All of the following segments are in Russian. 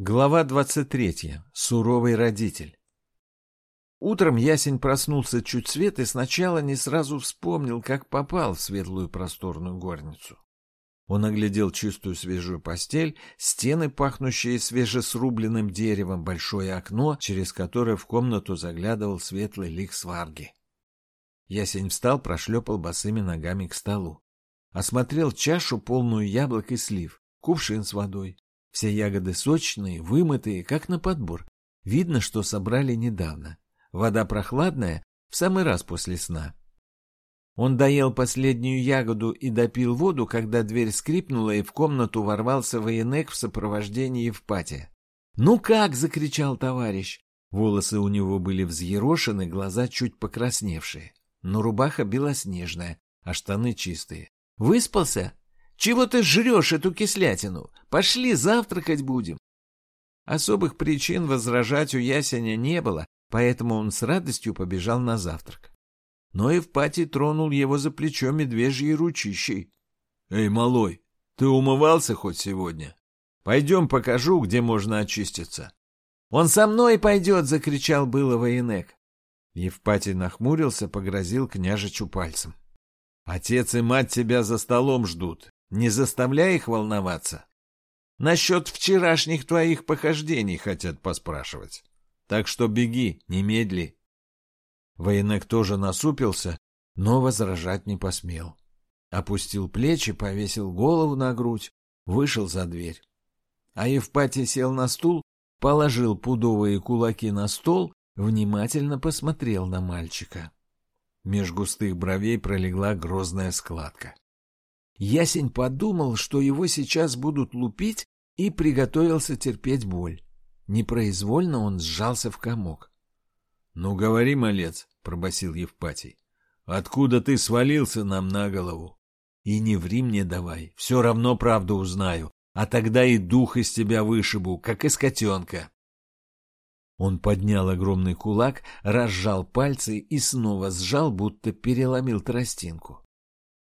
Глава 23. Суровый родитель. Утром Ясень проснулся чуть свет и сначала не сразу вспомнил, как попал в светлую просторную горницу. Он оглядел чистую свежую постель, стены, пахнущие свежесрубленным деревом, большое окно, через которое в комнату заглядывал светлый лик сварги. Ясень встал, прошлепал босыми ногами к столу. Осмотрел чашу, полную яблок и слив, кувшин с водой, все ягоды сочные, вымытые, как на подбор. Видно, что собрали недавно. Вода прохладная, в самый раз после сна. Он доел последнюю ягоду и допил воду, когда дверь скрипнула, и в комнату ворвался военек в сопровождении Евпатия. «Ну как?» — закричал товарищ. Волосы у него были взъерошены, глаза чуть покрасневшие. Но рубаха белоснежная, а штаны чистые. «Выспался?» Чего ты жрешь эту кислятину? Пошли завтракать будем. Особых причин возражать у Ясеня не было, поэтому он с радостью побежал на завтрак. Но Евпатий тронул его за плечо медвежьей ручищей. — Эй, малой, ты умывался хоть сегодня? Пойдем покажу, где можно очиститься. — Он со мной пойдет! — закричал было военек. Евпатий нахмурился, погрозил княжичу пальцем. — Отец и мать тебя за столом ждут. Не заставляй их волноваться. Насчет вчерашних твоих похождений хотят поспрашивать. Так что беги, немедли. Военек тоже насупился, но возражать не посмел. Опустил плечи, повесил голову на грудь, вышел за дверь. А Евпатий сел на стул, положил пудовые кулаки на стол, внимательно посмотрел на мальчика. Меж густых бровей пролегла грозная складка. Ясень подумал, что его сейчас будут лупить, и приготовился терпеть боль. Непроизвольно он сжался в комок. — Ну, говори, малец, — пробасил Евпатий, — откуда ты свалился нам на голову? И не ври мне давай, все равно правду узнаю, а тогда и дух из тебя вышибу, как из котенка. Он поднял огромный кулак, разжал пальцы и снова сжал, будто переломил тростинку.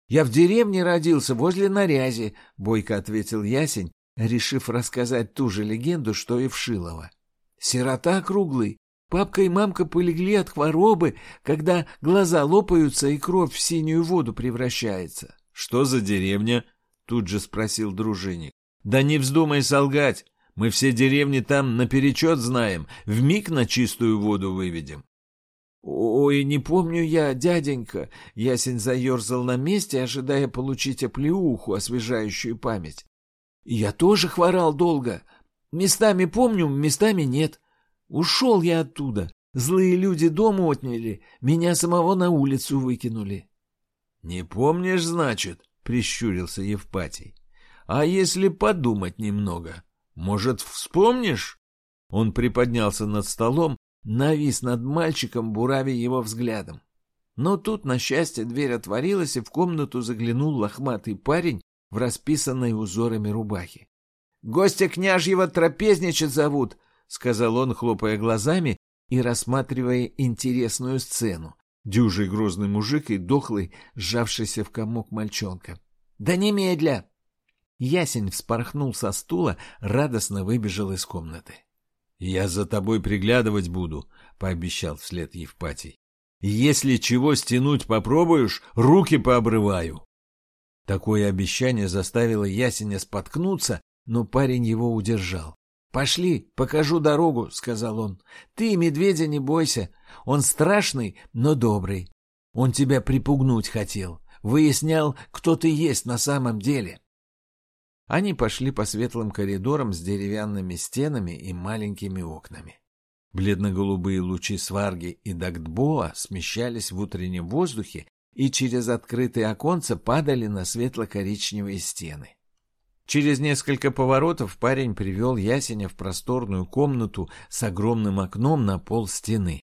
Я в деревне родился, возле Нарязи, — бойко ответил Ясень, решив рассказать ту же легенду, что и в Шилово. Сирота круглый. Папка и мамка полегли от хворобы, когда глаза лопаются и кровь в синюю воду превращается. — Что за деревня? — тут же спросил дружинник. — Да не вздумай солгать. Мы все деревни там наперечет знаем, в миг на чистую воду выведем. «Ой, не помню я, дяденька!» Ясень заерзал на месте, ожидая получить оплеуху, освежающую память. «Я тоже хворал долго. Местами помню, местами нет. Ушел я оттуда. Злые люди дом отняли, меня самого на улицу выкинули». «Не помнишь, значит?» — прищурился Евпатий. «А если подумать немного, может, вспомнишь?» Он приподнялся над столом, навис над мальчиком, буравя его взглядом. Но тут, на счастье, дверь отворилась, и в комнату заглянул лохматый парень в расписанной узорами рубахе. — Гостя княжьего трапезничать зовут, — сказал он, хлопая глазами и рассматривая интересную сцену. Дюжий грозный мужик и дохлый, сжавшийся в комок мальчонка. — Да немедля! Ясень вспорхнул со стула, радостно выбежал из комнаты. — «Я за тобой приглядывать буду», — пообещал вслед Евпатий. «Если чего стянуть попробуешь, руки пообрываю». Такое обещание заставило Ясеня споткнуться, но парень его удержал. «Пошли, покажу дорогу», — сказал он. «Ты медведя не бойся. Он страшный, но добрый. Он тебя припугнуть хотел. Выяснял, кто ты есть на самом деле». Они пошли по светлым коридорам с деревянными стенами и маленькими окнами. Бледно-голубые лучи сварги и дагдбоа смещались в утреннем воздухе и через открытые оконца падали на светло-коричневые стены. Через несколько поворотов парень привел Ясеня в просторную комнату с огромным окном на пол стены.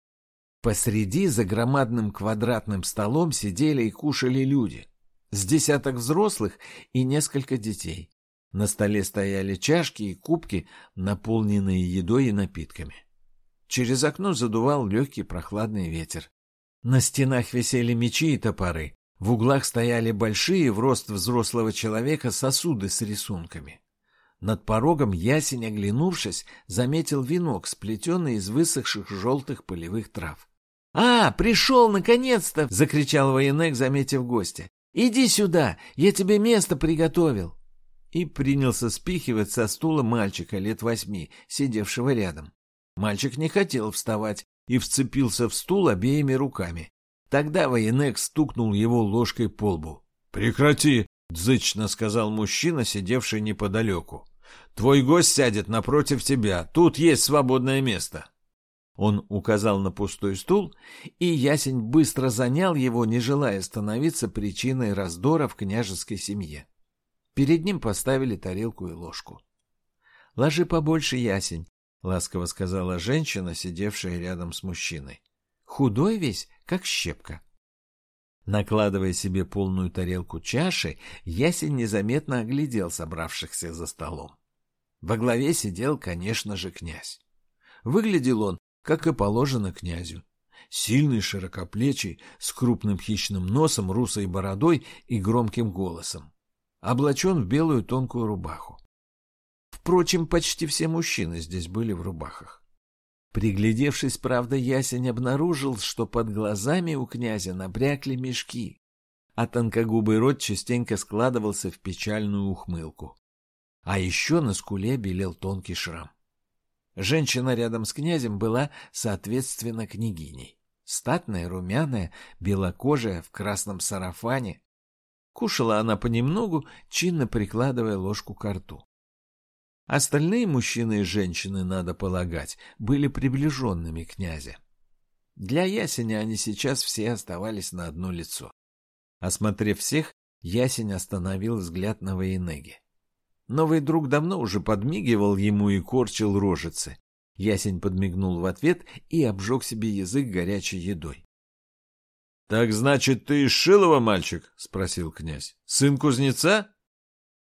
Посреди за громадным квадратным столом сидели и кушали люди. С десяток взрослых и несколько детей. На столе стояли чашки и кубки, наполненные едой и напитками. Через окно задувал легкий прохладный ветер. На стенах висели мечи и топоры. В углах стояли большие в рост взрослого человека сосуды с рисунками. Над порогом ясень, оглянувшись, заметил венок, сплетенный из высохших желтых полевых трав. — А, пришел наконец-то! — закричал военек, заметив гостя. — Иди сюда, я тебе место приготовил. И принялся спихивать со стула мальчика лет восьми, сидевшего рядом. Мальчик не хотел вставать и вцепился в стул обеими руками. Тогда военек стукнул его ложкой по лбу. — Прекрати! — дзычно сказал мужчина, сидевший неподалеку. Твой гость сядет напротив тебя. Тут есть свободное место. Он указал на пустой стул, и Ясень быстро занял его, не желая становиться причиной раздора в княжеской семье. Перед ним поставили тарелку и ложку. — Ложи побольше, Ясень, — ласково сказала женщина, сидевшая рядом с мужчиной. — Худой весь, как щепка. Накладывая себе полную тарелку чаши, Ясень незаметно оглядел собравшихся за столом. Во главе сидел, конечно же, князь. Выглядел он, как и положено князю. Сильный, широкоплечий, с крупным хищным носом, русой бородой и громким голосом. Облачен в белую тонкую рубаху. Впрочем, почти все мужчины здесь были в рубахах. Приглядевшись, правда, ясень обнаружил, что под глазами у князя набрякли мешки, а тонкогубый рот частенько складывался в печальную ухмылку. А еще на скуле белел тонкий шрам. Женщина рядом с князем была, соответственно, княгиней. Статная, румяная, белокожая, в красном сарафане. Кушала она понемногу, чинно прикладывая ложку к рту. Остальные мужчины и женщины, надо полагать, были приближенными князя. Для Ясеня они сейчас все оставались на одно лицо. Осмотрев всех, Ясень остановил взгляд на Военеге. Новый друг давно уже подмигивал ему и корчил рожицы. Ясень подмигнул в ответ и обжег себе язык горячей едой. — Так значит, ты из Шилова, мальчик? — спросил князь. — Сын кузнеца?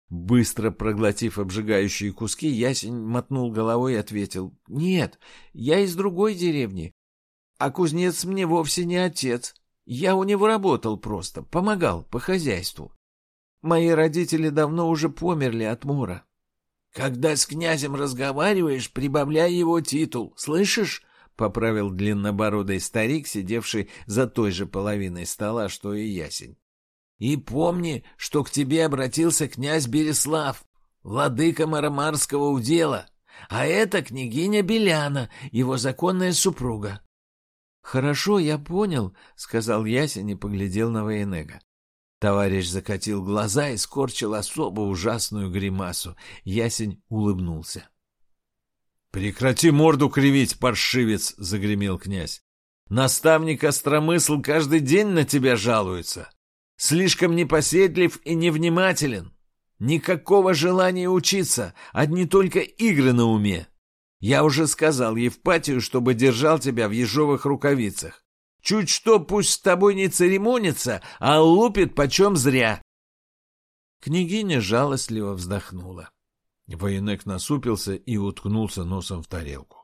Быстро проглотив обжигающие куски, Ясень мотнул головой и ответил. — Нет, я из другой деревни. А кузнец мне вовсе не отец. Я у него работал просто, помогал по хозяйству. Мои родители давно уже померли от мора. Когда с князем разговариваешь, прибавляй его титул, слышишь? — поправил длиннобородый старик, сидевший за той же половиной стола, что и ясень. — И помни, что к тебе обратился князь Береслав, владыка Марамарского удела, а это княгиня Беляна, его законная супруга. — Хорошо, я понял, — сказал ясень и поглядел на Военега. Товарищ закатил глаза и скорчил особо ужасную гримасу. Ясень улыбнулся. — Прекрати морду кривить, паршивец! — загремел князь. — Наставник Остромысл каждый день на тебя жалуется. Слишком непоседлив и невнимателен. Никакого желания учиться, одни только игры на уме. Я уже сказал Евпатию, чтобы держал тебя в ежовых рукавицах. Чуть что пусть с тобой не церемонится, а лупит почем зря. Княгиня жалостливо вздохнула. Военек насупился и уткнулся носом в тарелку.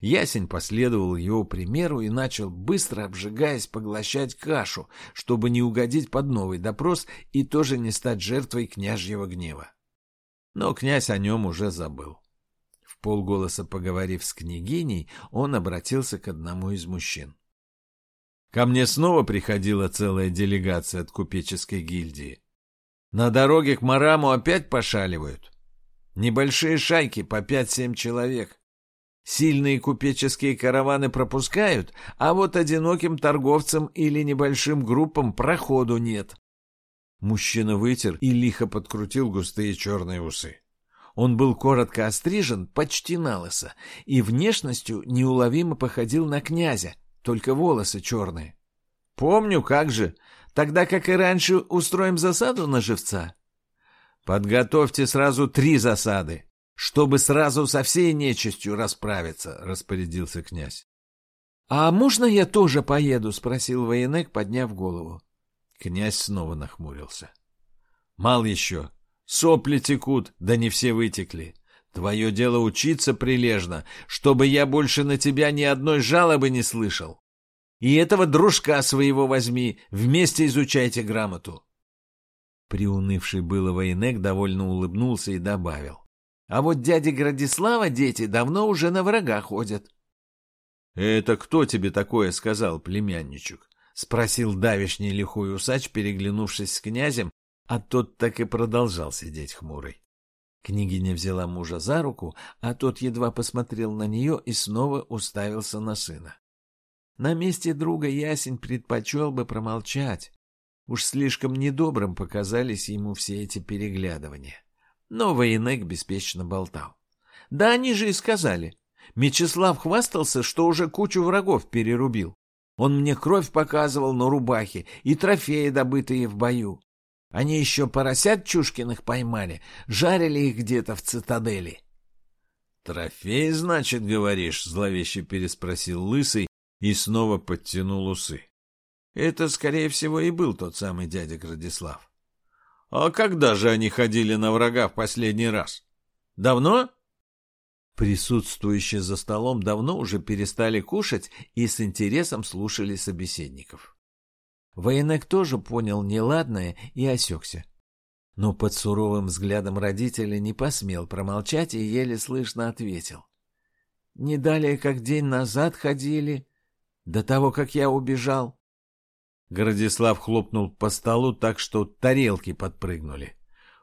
Ясень последовал его примеру и начал, быстро обжигаясь, поглощать кашу, чтобы не угодить под новый допрос и тоже не стать жертвой княжьего гнева. Но князь о нем уже забыл. В полголоса поговорив с княгиней, он обратился к одному из мужчин. Ко мне снова приходила целая делегация от купеческой гильдии. На дороге к Мараму опять пошаливают. Небольшие шайки по пять-семь человек. Сильные купеческие караваны пропускают, а вот одиноким торговцам или небольшим группам проходу нет. Мужчина вытер и лихо подкрутил густые черные усы. Он был коротко острижен, почти на лысо, и внешностью неуловимо походил на князя, только волосы черные. Помню, как же. Тогда, как и раньше, устроим засаду на живца. Подготовьте сразу три засады, чтобы сразу со всей нечистью расправиться, распорядился князь. А можно я тоже поеду? спросил военек, подняв голову. Князь снова нахмурился. Мал еще. Сопли текут, да не все вытекли. Твое дело учиться прилежно, чтобы я больше на тебя ни одной жалобы не слышал. И этого дружка своего возьми, вместе изучайте грамоту. Приунывший было военек довольно улыбнулся и добавил. А вот дяди Градислава дети давно уже на врага ходят. — Это кто тебе такое сказал, племянничек? — спросил давишний лихой усач, переглянувшись с князем, а тот так и продолжал сидеть хмурый. Княгиня взяла мужа за руку, а тот едва посмотрел на нее и снова уставился на сына. На месте друга Ясень предпочел бы промолчать. Уж слишком недобрым показались ему все эти переглядывания. Но военек беспечно болтал. Да они же и сказали. Мечислав хвастался, что уже кучу врагов перерубил. Он мне кровь показывал на рубахе и трофеи, добытые в бою. Они еще поросят Чушкиных поймали, жарили их где-то в цитадели. — Трофей, значит, говоришь? — зловеще переспросил Лысый и снова подтянул усы. Это, скорее всего, и был тот самый дядя Градислав. — А когда же они ходили на врага в последний раз? Давно? Присутствующие за столом давно уже перестали кушать и с интересом слушали собеседников. Военек тоже понял неладное и осекся. Но под суровым взглядом родителя не посмел промолчать и еле слышно ответил. «Не далее, как день назад ходили, до того, как я убежал». Городислав хлопнул по столу так, что тарелки подпрыгнули.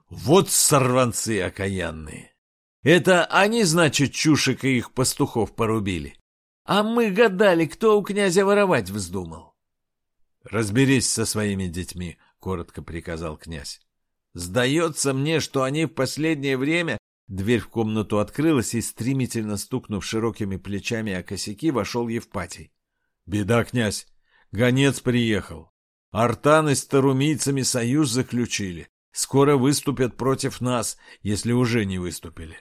«Вот сорванцы окаянные! Это они, значит, чушек и их пастухов порубили. А мы гадали, кто у князя воровать вздумал. «Разберись со своими детьми», — коротко приказал князь. «Сдается мне, что они в последнее время...» Дверь в комнату открылась, и, стремительно стукнув широкими плечами о косяки, вошел Евпатий. «Беда, князь! Гонец приехал. Артаны с тарумийцами союз заключили. Скоро выступят против нас, если уже не выступили».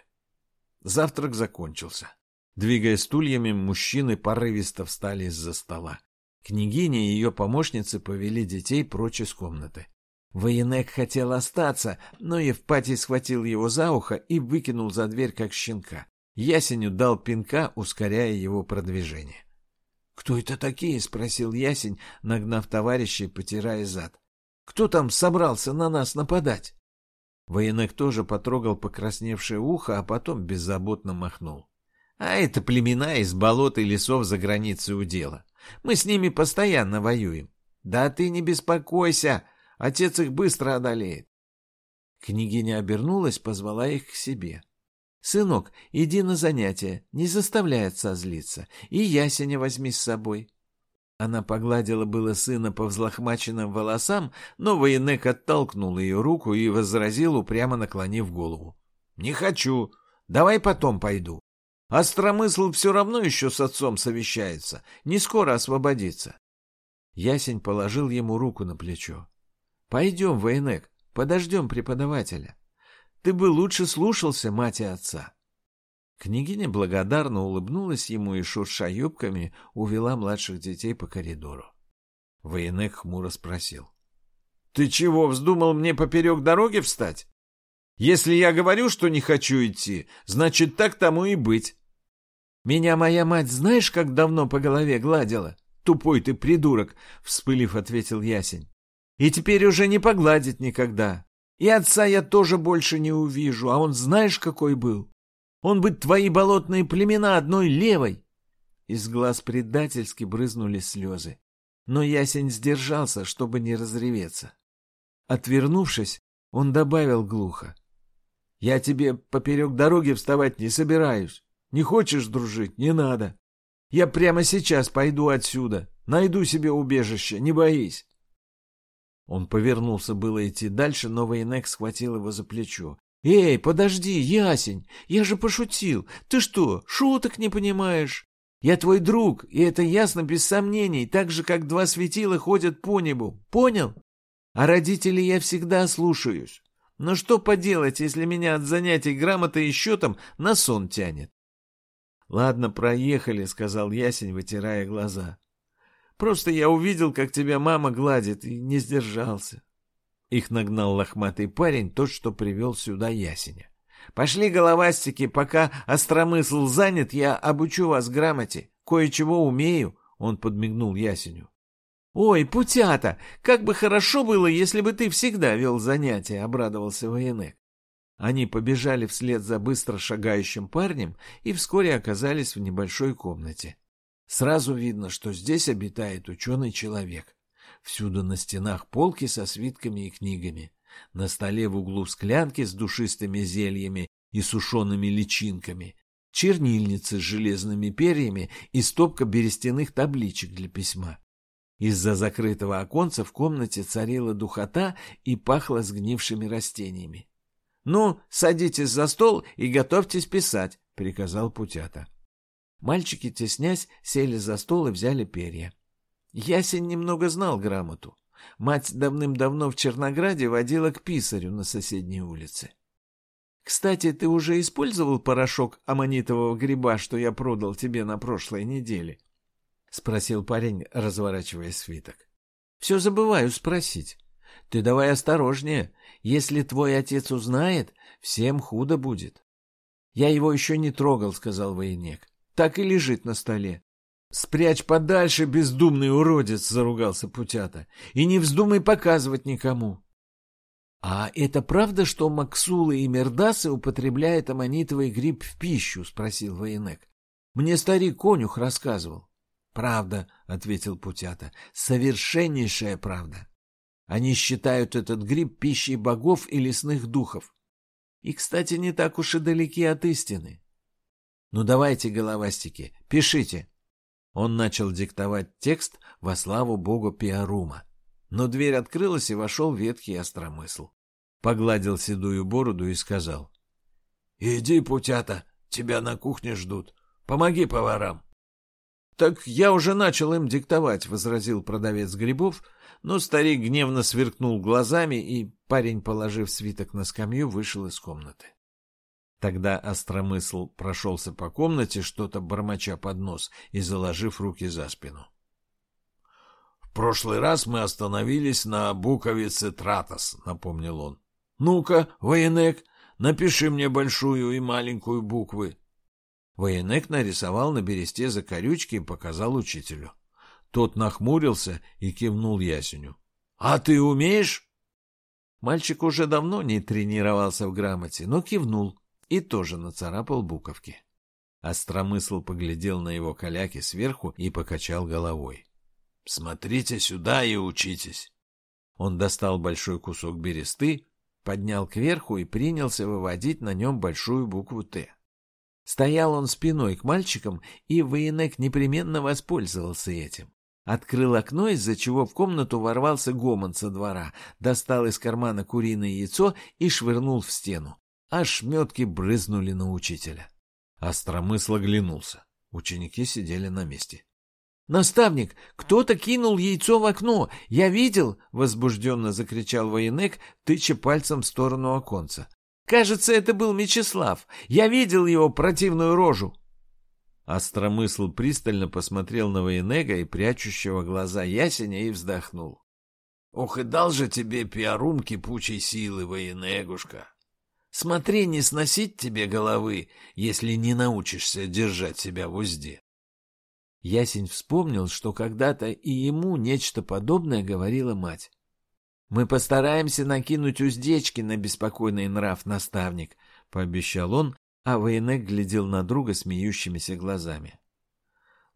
Завтрак закончился. Двигая стульями, мужчины порывисто встали из-за стола. Княгиня и ее помощницы повели детей прочь из комнаты. Военек хотел остаться, но Евпатий схватил его за ухо и выкинул за дверь, как щенка. Ясеню дал пинка, ускоряя его продвижение. — Кто это такие? — спросил Ясень, нагнав товарищей, потирая зад. — Кто там собрался на нас нападать? Военек тоже потрогал покрасневшее ухо, а потом беззаботно махнул. — А это племена из болот и лесов за границей удела. Мы с ними постоянно воюем. Да ты не беспокойся, отец их быстро одолеет. Княгиня обернулась, позвала их к себе. «Сынок, иди на занятия, не заставляй отца злиться, и ясеня возьми с собой». Она погладила было сына по взлохмаченным волосам, но военек оттолкнул ее руку и возразил, упрямо наклонив голову. «Не хочу. Давай потом пойду. Остромысл все равно еще с отцом совещается, не скоро освободится. Ясень положил ему руку на плечо. — Пойдем, Вейнек, подождем преподавателя. Ты бы лучше слушался мать и отца. Княгиня благодарно улыбнулась ему и, шурша юбками, увела младших детей по коридору. Военек хмуро спросил. — Ты чего, вздумал мне поперек дороги встать? Если я говорю, что не хочу идти, значит, так тому и быть. Меня моя мать знаешь, как давно по голове гладила? Тупой ты придурок, вспылив, ответил Ясень. И теперь уже не погладит никогда. И отца я тоже больше не увижу, а он знаешь, какой был? Он бы твои болотные племена одной левой. Из глаз предательски брызнули слезы. Но Ясень сдержался, чтобы не разреветься. Отвернувшись, он добавил глухо. Я тебе поперек дороги вставать не собираюсь. Не хочешь дружить? Не надо. Я прямо сейчас пойду отсюда. Найду себе убежище, не боись. Он повернулся было идти дальше, но Вейнек схватил его за плечо. «Эй, подожди, ясень! Я же пошутил! Ты что, шуток не понимаешь? Я твой друг, и это ясно без сомнений, так же, как два светила ходят по небу. Понял? А родителей я всегда слушаюсь. Но что поделать, если меня от занятий грамотой и счетом на сон тянет? — Ладно, проехали, — сказал Ясень, вытирая глаза. — Просто я увидел, как тебя мама гладит, и не сдержался. Их нагнал лохматый парень, тот, что привел сюда Ясеня. — Пошли, головастики, пока остромысл занят, я обучу вас грамоте. Кое-чего умею, — он подмигнул Ясеню. «Ой, путята, как бы хорошо было, если бы ты всегда вел занятия», — обрадовался Военек. Они побежали вслед за быстро шагающим парнем и вскоре оказались в небольшой комнате. Сразу видно, что здесь обитает ученый человек. Всюду на стенах полки со свитками и книгами. На столе в углу склянки с душистыми зельями и сушеными личинками, чернильницы с железными перьями и стопка берестяных табличек для письма. Из-за закрытого оконца в комнате царила духота и пахло сгнившими растениями. — Ну, садитесь за стол и готовьтесь писать, — приказал Путята. Мальчики, теснясь, сели за стол и взяли перья. Ясень немного знал грамоту. Мать давным-давно в Чернограде водила к писарю на соседней улице. «Кстати, ты уже использовал порошок аммонитового гриба, что я продал тебе на прошлой неделе?» — спросил парень, разворачивая свиток. «Все забываю спросить. Ты давай осторожнее. Если твой отец узнает, всем худо будет». «Я его еще не трогал», — сказал военек. «Так и лежит на столе. «Спрячь подальше, бездумный уродец!» — заругался Путята. «И не вздумай показывать никому!» «А это правда, что Максулы и Мердасы употребляют аммонитовый гриб в пищу?» — спросил военек. «Мне старик конюх рассказывал». «Правда», — ответил Путята, — «совершеннейшая правда. Они считают этот гриб пищей богов и лесных духов. И, кстати, не так уж и далеки от истины. Ну давайте, головастики, пишите». Он начал диктовать текст во славу богу Пиарума. Но дверь открылась, и вошел ветхий остромысл. Погладил седую бороду и сказал. — Иди, путята, тебя на кухне ждут. Помоги поварам. — Так я уже начал им диктовать, — возразил продавец грибов, но старик гневно сверкнул глазами, и парень, положив свиток на скамью, вышел из комнаты. Тогда остромысл прошелся по комнате, что-то бормоча под нос и заложив руки за спину. «В прошлый раз мы остановились на буковице «Тратос», — напомнил он. «Ну-ка, военек, напиши мне большую и маленькую буквы». Военек нарисовал на бересте закорючки и показал учителю. Тот нахмурился и кивнул ясеню. «А ты умеешь?» Мальчик уже давно не тренировался в грамоте, но кивнул и тоже нацарапал буковки. Остромысл поглядел на его каляки сверху и покачал головой. — Смотрите сюда и учитесь. Он достал большой кусок бересты, поднял кверху и принялся выводить на нем большую букву «Т». Стоял он спиной к мальчикам, и военек непременно воспользовался этим. Открыл окно, из-за чего в комнату ворвался гомон со двора, достал из кармана куриное яйцо и швырнул в стену а шметки брызнули на учителя. Остромысл оглянулся. Ученики сидели на месте. «Наставник, кто-то кинул яйцо в окно! Я видел!» — возбужденно закричал военек, тыча пальцем в сторону оконца. «Кажется, это был Мечислав. Я видел его противную рожу!» Остромысл пристально посмотрел на военега и прячущего глаза ясеня и вздохнул. «Ох, и дал же тебе пиарум кипучей силы, военегушка!» Смотри, не сносить тебе головы, если не научишься держать себя в узде. Ясень вспомнил, что когда-то и ему нечто подобное говорила мать. «Мы постараемся накинуть уздечки на беспокойный нрав, наставник», — пообещал он, а Военек глядел на друга смеющимися глазами.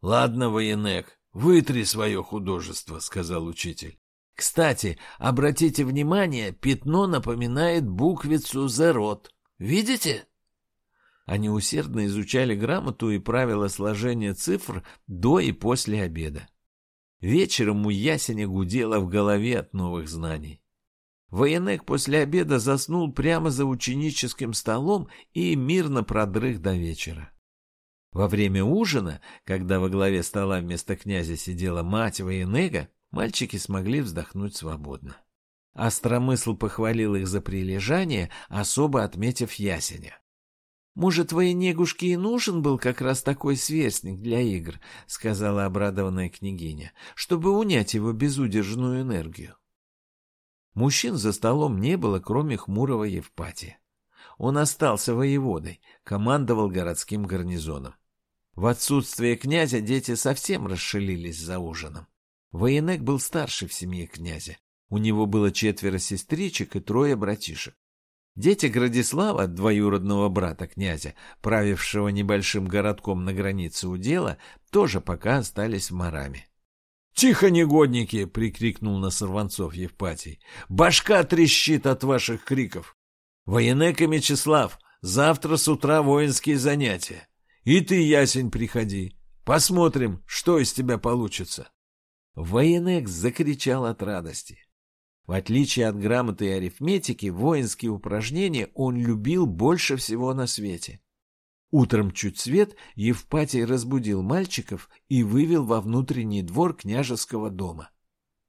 «Ладно, Военек, вытри свое художество», — сказал учитель. Кстати, обратите внимание, пятно напоминает буквицу «зерот». Видите? Они усердно изучали грамоту и правила сложения цифр до и после обеда. Вечером у ясеня гудело в голове от новых знаний. Военек после обеда заснул прямо за ученическим столом и мирно продрых до вечера. Во время ужина, когда во главе стола вместо князя сидела мать Военега, Мальчики смогли вздохнуть свободно. Остромысл похвалил их за прилежание, особо отметив ясеня. «Может, военегушке и нужен был как раз такой сверстник для игр», — сказала обрадованная княгиня, «чтобы унять его безудержную энергию». Мужчин за столом не было, кроме хмурого Евпатия. Он остался воеводой, командовал городским гарнизоном. В отсутствие князя дети совсем расшалились за ужином. Военек был старше в семье князя. У него было четверо сестричек и трое братишек. Дети Градислава, двоюродного брата князя, правившего небольшим городком на границе удела, тоже пока остались в Мараме. «Тихо, негодники!» — прикрикнул на сорванцов Евпатий. «Башка трещит от ваших криков! Военек и Мечислав, завтра с утра воинские занятия. И ты, Ясень, приходи. Посмотрим, что из тебя получится». Военек закричал от радости. В отличие от грамоты и арифметики, воинские упражнения он любил больше всего на свете. Утром чуть свет Евпатий разбудил мальчиков и вывел во внутренний двор княжеского дома.